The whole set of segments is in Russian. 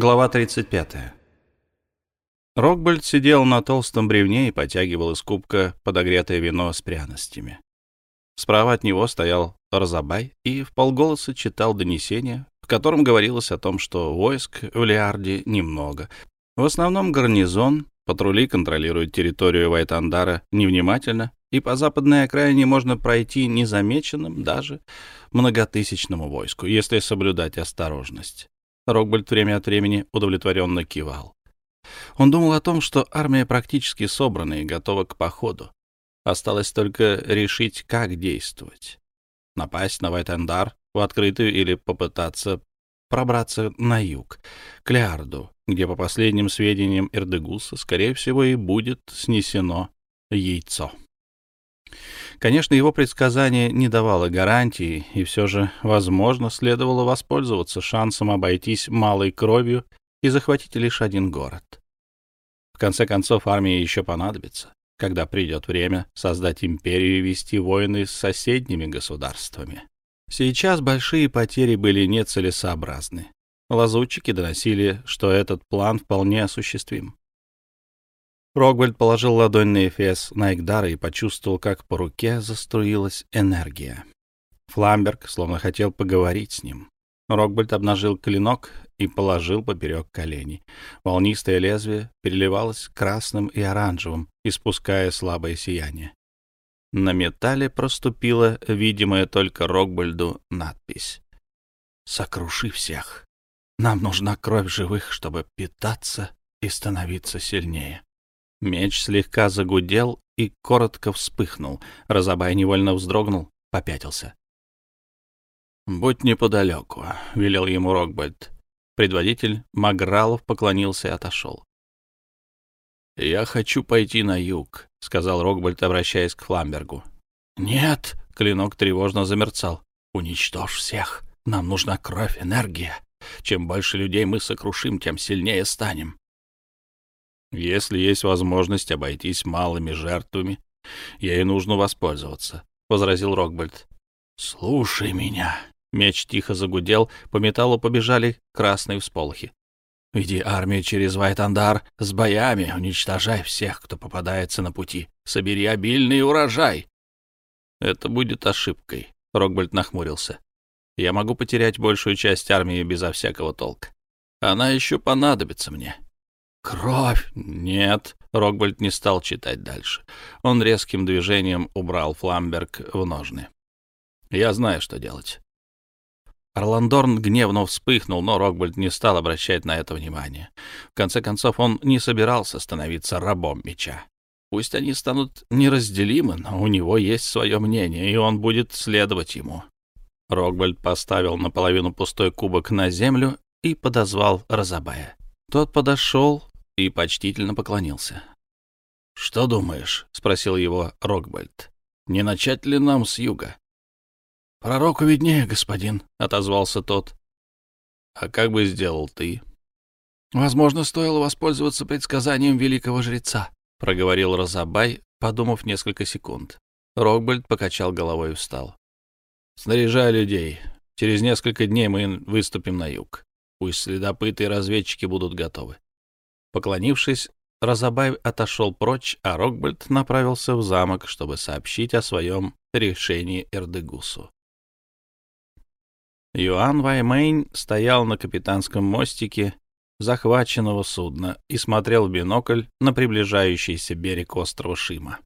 Глава 35. Рокбольд сидел на толстом бревне и потягивал из кубка подогретое вино с пряностями. Справа от него стоял Розабай и в полголоса читал донесение, в котором говорилось о том, что войск в Лиарде немного. В основном гарнизон, патрули контролируют территорию Вайтандара невнимательно, и по западной окраине можно пройти незамеченным даже многотысячному войску, если соблюдать осторожность. Рокбольд время от времени удовлетворенно кивал. Он думал о том, что армия практически собрана и готова к походу. Осталось только решить, как действовать. Напасть на Вайтендар в открытую или попытаться пробраться на юг, к Леарду, где, по последним сведениям Эрдегуса, скорее всего, и будет снесено яйцо. Конечно, его предсказание не давало гарантии, и все же, возможно, следовало воспользоваться шансом обойтись малой кровью и захватить лишь один город. В конце концов, армии еще понадобится, когда придет время создать империю и вести войны с соседними государствами. Сейчас большие потери были нецелесообразны. Лазутчики доносили, что этот план вполне осуществим. Рогвальд положил ладонь на эфес Найгдара и почувствовал, как по руке заструилась энергия. Фламберг словно хотел поговорить с ним. Рокбальд обнажил клинок и положил поперек коленей. Волнистое лезвие переливалось красным и оранжевым, испуская слабое сияние. На металле проступила видимая только Рокбальду надпись «Сокруши всех. Нам нужна кровь живых, чтобы питаться и становиться сильнее». Меч слегка загудел и коротко вспыхнул. Розабай невольно вздрогнул, попятился. «Будь неподалеку», — велел ему Рокбальд. Предводитель Магралов поклонился и отошел. «Я хочу пойти на юг», — сказал Рокбальд, обращаясь к Фламбергу. «Нет», — клинок тревожно замерцал. «Уничтожь всех. Нам нужна кровь, энергия. Чем больше людей мы сокрушим, тем сильнее станем». «Если есть возможность обойтись малыми жертвами, ей нужно воспользоваться», — возразил Рокбальд. «Слушай меня», Меч тихо загудел, по металлу побежали красные всполохи. «Веди армию через Вайтандар с боями, уничтожай всех, кто попадается на пути. Собери обильный урожай!» «Это будет ошибкой», — Рокбольд нахмурился. «Я могу потерять большую часть армии безо всякого толка. Она еще понадобится мне». «Кровь!» «Нет», — Рокбольд не стал читать дальше. Он резким движением убрал Фламберг в ножны. «Я знаю, что делать. Орландорн гневно вспыхнул, но Рокбольд не стал обращать на это внимания. В конце концов, он не собирался становиться рабом меча. Пусть они станут неразделимы, но у него есть свое мнение, и он будет следовать ему. Рокбольд поставил наполовину пустой кубок на землю и подозвал Розабая. Тот подошел и почтительно поклонился. «Что думаешь?» — спросил его Рокбольд. «Не начать ли нам с юга?» — Пророку виднее, господин, — отозвался тот. — А как бы сделал ты? — Возможно, стоило воспользоваться предсказанием великого жреца, — проговорил Розабай, подумав несколько секунд. Рокбольд покачал головой и встал. — Снаряжай людей. Через несколько дней мы выступим на юг. Пусть следопыты и разведчики будут готовы. Поклонившись, Розабай отошел прочь, а Рокбольд направился в замок, чтобы сообщить о своем решении Эрдегусу. Юан Ваймейн стоял на капитанском мостике захваченного судна и смотрел в бинокль на приближающийся берег острова Шима.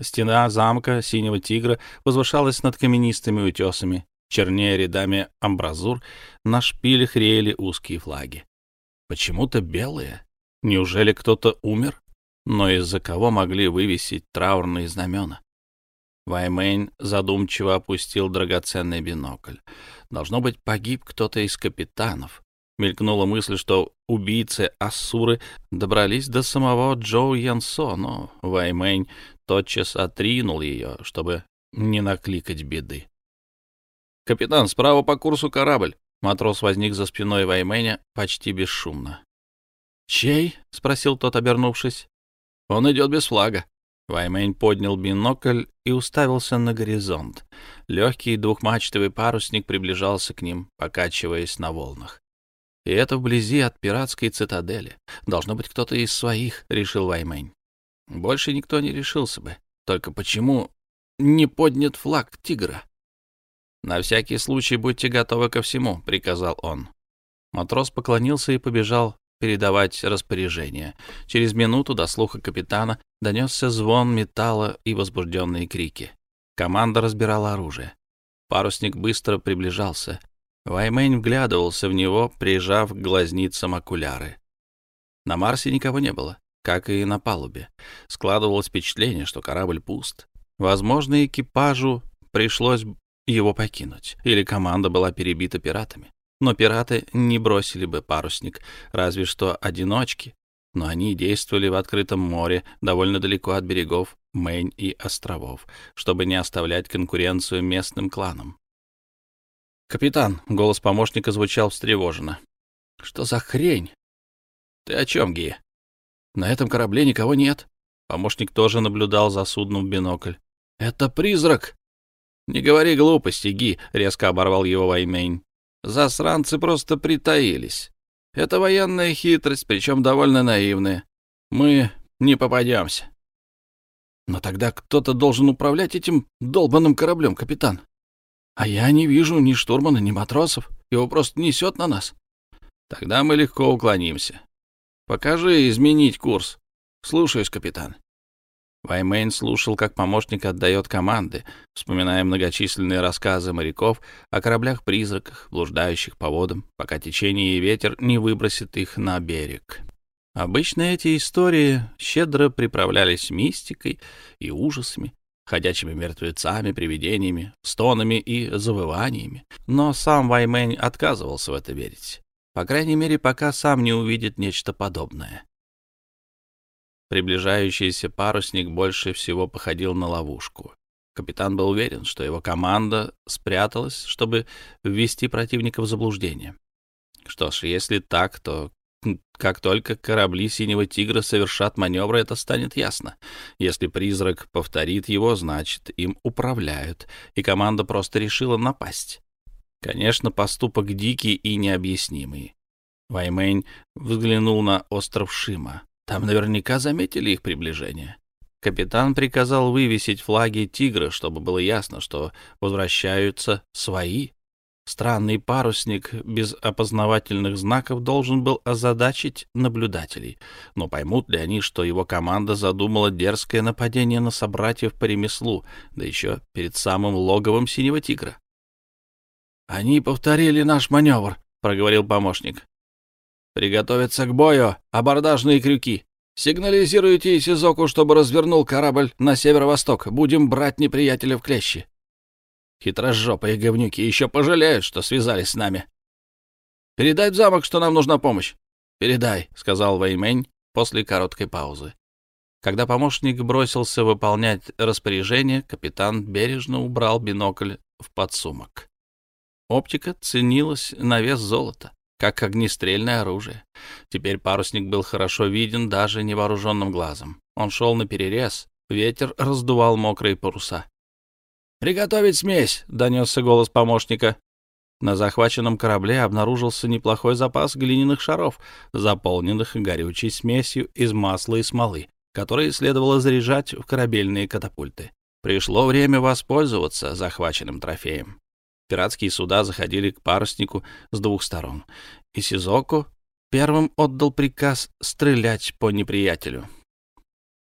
Стена замка Синего Тигра возвышалась над каменистыми утесами, чернее рядами амбразур, на шпилях реяли узкие флаги. Почему-то белые. Неужели кто-то умер? Но из-за кого могли вывесить траурные знамена? Ваймейн задумчиво опустил драгоценный бинокль. Должно быть, погиб кто-то из капитанов. Мелькнула мысль, что убийцы Ассуры добрались до самого Джоу Янсо, но Ваймейн тотчас отринул ее, чтобы не накликать беды. «Капитан, справа по курсу корабль!» Матрос возник за спиной Ваймэня почти бесшумно. «Чей?» — спросил тот, обернувшись. «Он идет без флага». Ваймейн поднял бинокль и уставился на горизонт. Легкий двухмачтовый парусник приближался к ним, покачиваясь на волнах. И это вблизи от пиратской цитадели. Должно быть кто-то из своих, — решил Ваймень. Больше никто не решился бы. Только почему не поднят флаг тигра? «На всякий случай будьте готовы ко всему», — приказал он. Матрос поклонился и побежал передавать распоряжение. Через минуту до слуха капитана донесся звон металла и возбужденные крики. Команда разбирала оружие. Парусник быстро приближался. Ваймень вглядывался в него, прижав к глазницам окуляры. На Марсе никого не было, как и на палубе. Складывалось впечатление, что корабль пуст. Возможно, экипажу пришлось его покинуть, или команда была перебита пиратами. Но пираты не бросили бы парусник, разве что одиночки, но они действовали в открытом море, довольно далеко от берегов Мэнь и островов, чтобы не оставлять конкуренцию местным кланам. «Капитан», — голос помощника звучал встревоженно. «Что за хрень?» «Ты о чем, Ги?» «На этом корабле никого нет». Помощник тоже наблюдал за судном в бинокль. «Это призрак!» «Не говори глупости, Ги», — резко оборвал его Ваймейн. «Засранцы просто притаились. Это военная хитрость, причем довольно наивная. Мы не попадемся». «Но тогда кто-то должен управлять этим долбанным кораблем, капитан. А я не вижу ни штурмана, ни матросов. Его просто несет на нас». «Тогда мы легко уклонимся. Покажи изменить курс. Слушаюсь, капитан». Ваймейн слушал, как помощник отдает команды, вспоминая многочисленные рассказы моряков о кораблях-призраках, блуждающих по водам, пока течение и ветер не выбросит их на берег. Обычно эти истории щедро приправлялись мистикой и ужасами, ходячими мертвецами, привидениями, стонами и завываниями. Но сам Ваймэнь отказывался в это верить. По крайней мере, пока сам не увидит нечто подобное. Приближающийся парусник больше всего походил на ловушку. Капитан был уверен, что его команда спряталась, чтобы ввести противника в заблуждение. Что ж, если так, то как только корабли «Синего тигра» совершат маневр, это станет ясно. Если призрак повторит его, значит, им управляют, и команда просто решила напасть. Конечно, поступок дикий и необъяснимый. Ваймень взглянул на остров Шима. Там наверняка заметили их приближение. Капитан приказал вывесить флаги тигра, чтобы было ясно, что возвращаются свои. Странный парусник без опознавательных знаков должен был озадачить наблюдателей. Но поймут ли они, что его команда задумала дерзкое нападение на собратьев по ремеслу, да еще перед самым логовом синего тигра? «Они повторили наш маневр», — проговорил помощник. «Приготовиться к бою! Абордажные крюки! Сигнализируйте Сизоку, чтобы развернул корабль на северо-восток. Будем брать неприятеля в клещи!» Хитрожопые говнюки еще пожалеют, что связались с нами. «Передай в замок, что нам нужна помощь!» «Передай», — сказал Вэймень после короткой паузы. Когда помощник бросился выполнять распоряжение, капитан бережно убрал бинокль в подсумок. Оптика ценилась на вес золота как огнестрельное оружие. Теперь парусник был хорошо виден даже невооруженным глазом. Он шел на перерез, ветер раздувал мокрые паруса. «Приготовить смесь!» — донесся голос помощника. На захваченном корабле обнаружился неплохой запас глиняных шаров, заполненных горючей смесью из масла и смолы, которые следовало заряжать в корабельные катапульты. Пришло время воспользоваться захваченным трофеем. Пиратские суда заходили к паруснику с двух сторон, и Сизоку первым отдал приказ стрелять по неприятелю.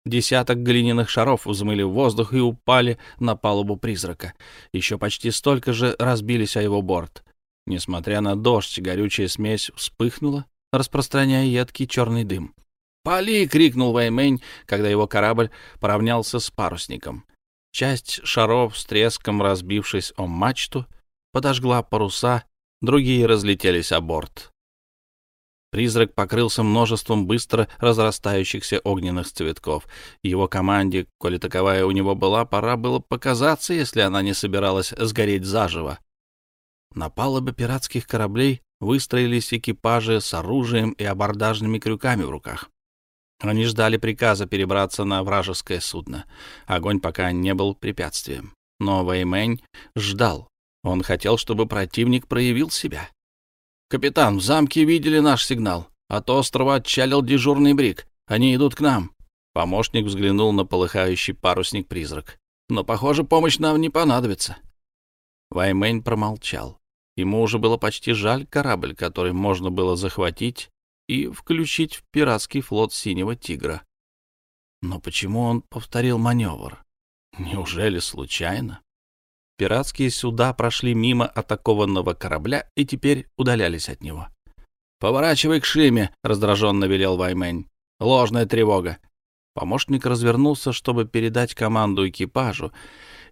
Десяток глиняных шаров взмыли в воздух и упали на палубу призрака. Еще почти столько же разбились о его борт. Несмотря на дождь, горючая смесь вспыхнула, распространяя едкий черный дым. «Пали!» — крикнул Ваймень, когда его корабль поравнялся с парусником. Часть шаров с треском разбившись о мачту, подожгла паруса, другие разлетелись о борт. Призрак покрылся множеством быстро разрастающихся огненных цветков. Его команде, коли таковая у него была, пора было показаться, если она не собиралась сгореть заживо. На палубе пиратских кораблей выстроились экипажи с оружием и абордажными крюками в руках. Они ждали приказа перебраться на вражеское судно. Огонь пока не был препятствием. Но Вэймэнь ждал, он хотел, чтобы противник проявил себя. «Капитан, в замке видели наш сигнал. От острова отчалил дежурный брик. Они идут к нам». Помощник взглянул на полыхающий парусник-призрак. «Но, похоже, помощь нам не понадобится». Ваймейн промолчал. Ему уже было почти жаль корабль, который можно было захватить и включить в пиратский флот «Синего тигра». Но почему он повторил маневр? Неужели случайно? Пиратские суда прошли мимо атакованного корабля и теперь удалялись от него. «Поворачивай к Шиме», — раздраженно велел Ваймень. «Ложная тревога». Помощник развернулся, чтобы передать команду экипажу,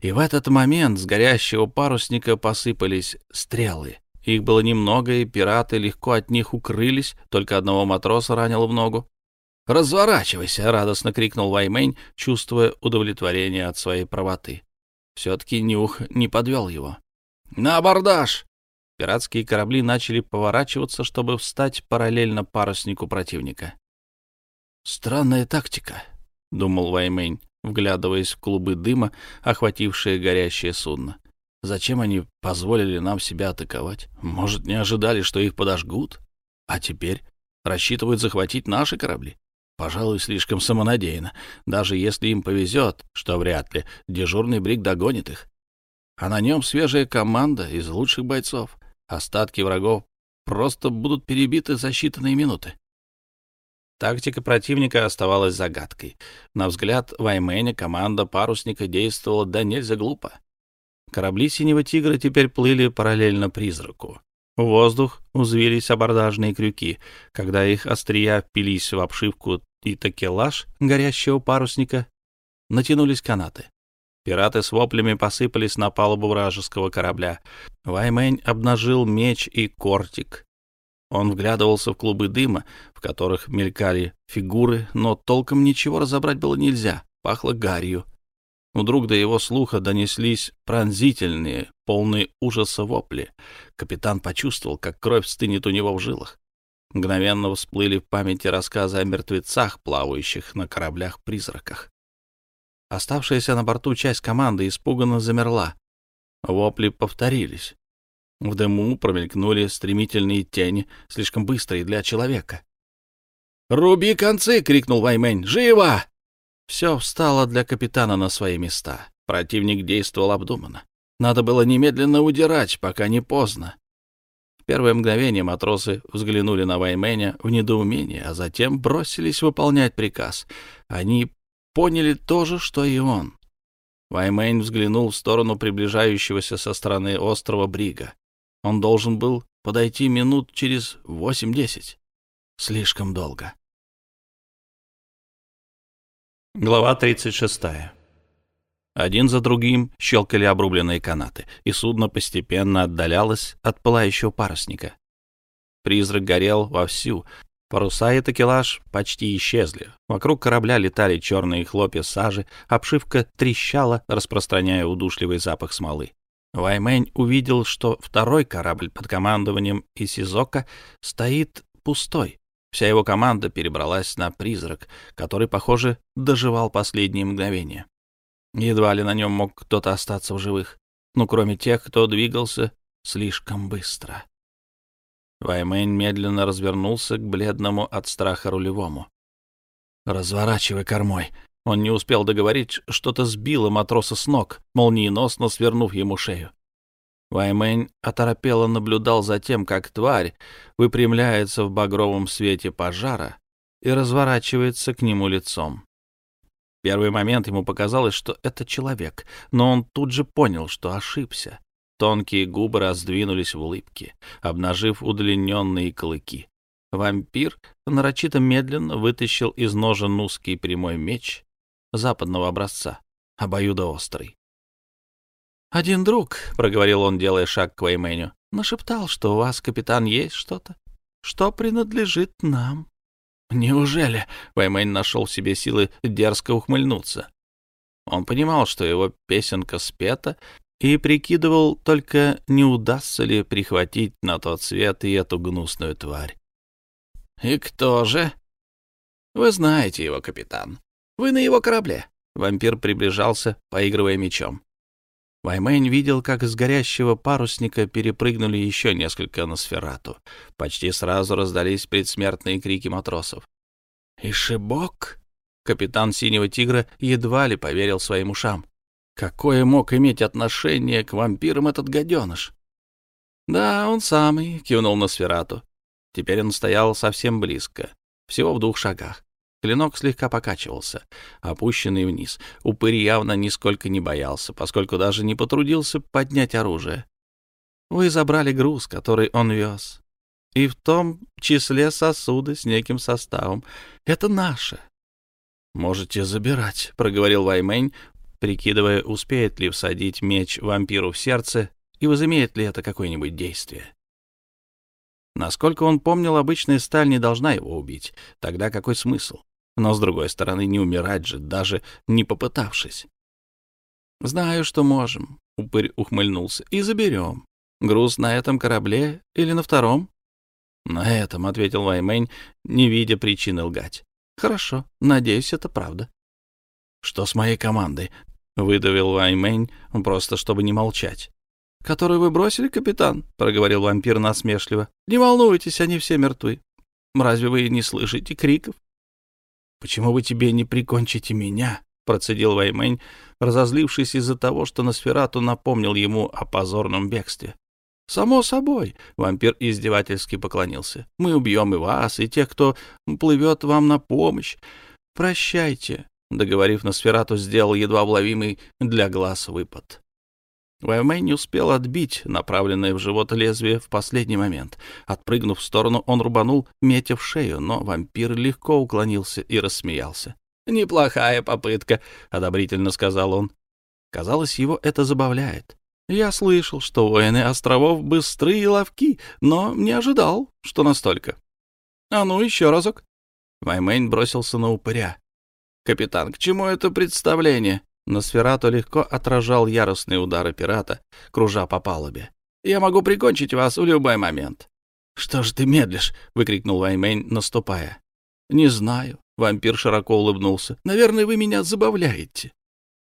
и в этот момент с горящего парусника посыпались стрелы. Их было немного, и пираты легко от них укрылись, только одного матроса ранило в ногу. «Разворачивайся!» — радостно крикнул Ваймень, чувствуя удовлетворение от своей правоты. Все-таки нюх не подвел его. «На абордаж!» Пиратские корабли начали поворачиваться, чтобы встать параллельно паруснику противника. «Странная тактика», — думал Ваймень, вглядываясь в клубы дыма, охватившие горящее судно. «Зачем они позволили нам себя атаковать? Может, не ожидали, что их подожгут? А теперь рассчитывают захватить наши корабли? Пожалуй, слишком самонадеянно, даже если им повезет, что вряд ли, дежурный брик догонит их. А на нем свежая команда из лучших бойцов. Остатки врагов просто будут перебиты за считанные минуты. Тактика противника оставалась загадкой. На взгляд Вайменя команда парусника действовала да нельзя глупо. Корабли «Синего тигра» теперь плыли параллельно призраку. В воздух узвились абордажные крюки. Когда их острия впились в обшивку и такелаж горящего парусника, натянулись канаты. Пираты с воплями посыпались на палубу вражеского корабля. Ваймень обнажил меч и кортик. Он вглядывался в клубы дыма, в которых мелькали фигуры, но толком ничего разобрать было нельзя. Пахло гарью. Вдруг до его слуха донеслись пронзительные, полные ужаса вопли. Капитан почувствовал, как кровь стынет у него в жилах. Мгновенно всплыли в памяти рассказы о мертвецах, плавающих на кораблях-призраках. Оставшаяся на борту часть команды испуганно замерла. Вопли повторились. В дыму промелькнули стремительные тени, слишком быстрые для человека. «Руби концы!» — крикнул Ваймень. «Живо!» Все встало для капитана на свои места. Противник действовал обдуманно. Надо было немедленно удирать, пока не поздно. В первое мгновение матросы взглянули на Вайменя в недоумении, а затем бросились выполнять приказ. Они поняли то же, что и он. Ваймейн взглянул в сторону приближающегося со стороны острова Брига. Он должен был подойти минут через восемь-десять. Слишком долго. Глава 36. Один за другим щелкали обрубленные канаты, и судно постепенно отдалялось от пылающего парусника. Призрак горел вовсю, Паруса и такелаж почти исчезли. Вокруг корабля летали черные хлопья сажи, обшивка трещала, распространяя удушливый запах смолы. Ваймень увидел, что второй корабль под командованием Исизока стоит пустой. Вся его команда перебралась на призрак, который, похоже, доживал последние мгновения. Едва ли на нем мог кто-то остаться в живых, ну, кроме тех, кто двигался слишком быстро. Ваймейн медленно развернулся к бледному от страха рулевому. «Разворачивай кормой!» Он не успел договорить, что-то сбило матроса с ног, молниеносно свернув ему шею. Ваймейн оторопело наблюдал за тем, как тварь выпрямляется в багровом свете пожара и разворачивается к нему лицом. В первый момент ему показалось, что это человек, но он тут же понял, что ошибся. Тонкие губы раздвинулись в улыбке, обнажив удлиненные клыки. Вампир нарочито медленно вытащил из ножен узкий прямой меч западного образца, обоюдоострый. «Один друг», — проговорил он, делая шаг к Вейменю, — «нашептал, что у вас, капитан, есть что-то, что принадлежит нам». «Неужели?» — Веймень нашел в себе силы дерзко ухмыльнуться. Он понимал, что его песенка спета, и прикидывал только, не удастся ли прихватить на тот свет и эту гнусную тварь. «И кто же?» «Вы знаете его, капитан. Вы на его корабле». Вампир приближался, поигрывая мечом. Ваймэнь видел, как из горящего парусника перепрыгнули еще несколько на сферату. Почти сразу раздались предсмертные крики матросов. «Ишибок!» Капитан «Синего тигра» едва ли поверил своим ушам. Какое мог иметь отношение к вампирам этот гаденыш? «Да, он самый», — кивнул на сферату. Теперь он стоял совсем близко, всего в двух шагах. Клинок слегка покачивался, опущенный вниз. Упырь явно нисколько не боялся, поскольку даже не потрудился поднять оружие. Вы забрали груз, который он вез. И в том числе сосуды с неким составом. Это наше. «Можете забирать», — проговорил Ваймень, прикидывая, успеет ли всадить меч вампиру в сердце и возымеет ли это какое-нибудь действие. Насколько он помнил, обычная сталь не должна его убить. Тогда какой смысл? Но, с другой стороны, не умирать же, даже не попытавшись. «Знаю, что можем», — упырь ухмыльнулся, — «и заберем. Груз на этом корабле или на втором?» «На этом», — ответил Ваймень, не видя причины лгать. «Хорошо, надеюсь, это правда». «Что с моей командой?» — выдавил Ваймень, просто чтобы не молчать. «Которую вы бросили, капитан?» — проговорил вампир насмешливо. «Не волнуйтесь, они все мертвы. Разве вы не слышите криков?» «Почему вы тебе не прикончите меня?» — процедил Ваймень, разозлившись из-за того, что Носферату напомнил ему о позорном бегстве. «Само собой», — вампир издевательски поклонился. «Мы убьем и вас, и тех, кто плывет вам на помощь. Прощайте», — договорив Носферату, сделал едва вловимый для глаз выпад. Ваймэй не успел отбить направленное в живот лезвие в последний момент. Отпрыгнув в сторону, он рубанул, метя в шею, но вампир легко уклонился и рассмеялся. «Неплохая попытка», — одобрительно сказал он. Казалось, его это забавляет. Я слышал, что воины островов быстры и ловки, но не ожидал, что настолько. А ну, еще разок. Ваймейн бросился на упыря. «Капитан, к чему это представление?» Носферату легко отражал яростные удары пирата, кружа по палубе. «Я могу прикончить вас в любой момент». «Что ж ты медлишь?» — выкрикнул Ваймейн, наступая. «Не знаю». Вампир широко улыбнулся. «Наверное, вы меня забавляете».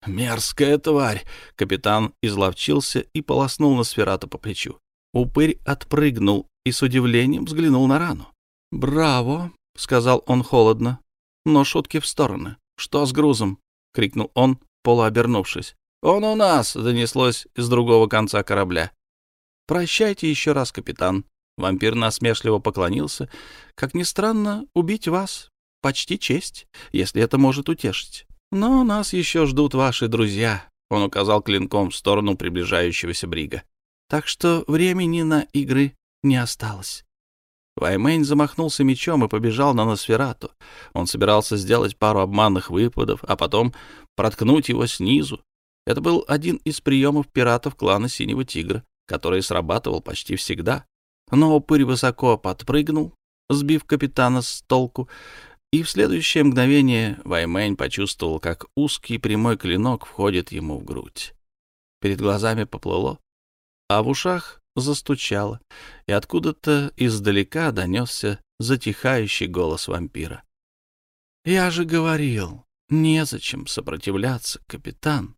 «Мерзкая тварь!» — капитан изловчился и полоснул на сферата по плечу. Упырь отпрыгнул и с удивлением взглянул на рану. «Браво!» — сказал он холодно. Но шутки в стороны. «Что с грузом?» — крикнул он, полуобернувшись. «Он у нас!» — донеслось с другого конца корабля. «Прощайте еще раз, капитан». Вампир насмешливо поклонился. «Как ни странно, убить вас — почти честь, если это может утешить. Но нас еще ждут ваши друзья», — он указал клинком в сторону приближающегося брига. «Так что времени на игры не осталось». Ваймейн замахнулся мечом и побежал на Носферату. Он собирался сделать пару обманных выпадов, а потом проткнуть его снизу. Это был один из приемов пиратов клана Синего Тигра, который срабатывал почти всегда. Но упырь высоко подпрыгнул, сбив капитана с толку, и в следующее мгновение Ваймэнь почувствовал, как узкий прямой клинок входит ему в грудь. Перед глазами поплыло, а в ушах застучало, и откуда-то издалека донесся затихающий голос вампира. «Я же говорил, незачем сопротивляться, капитан.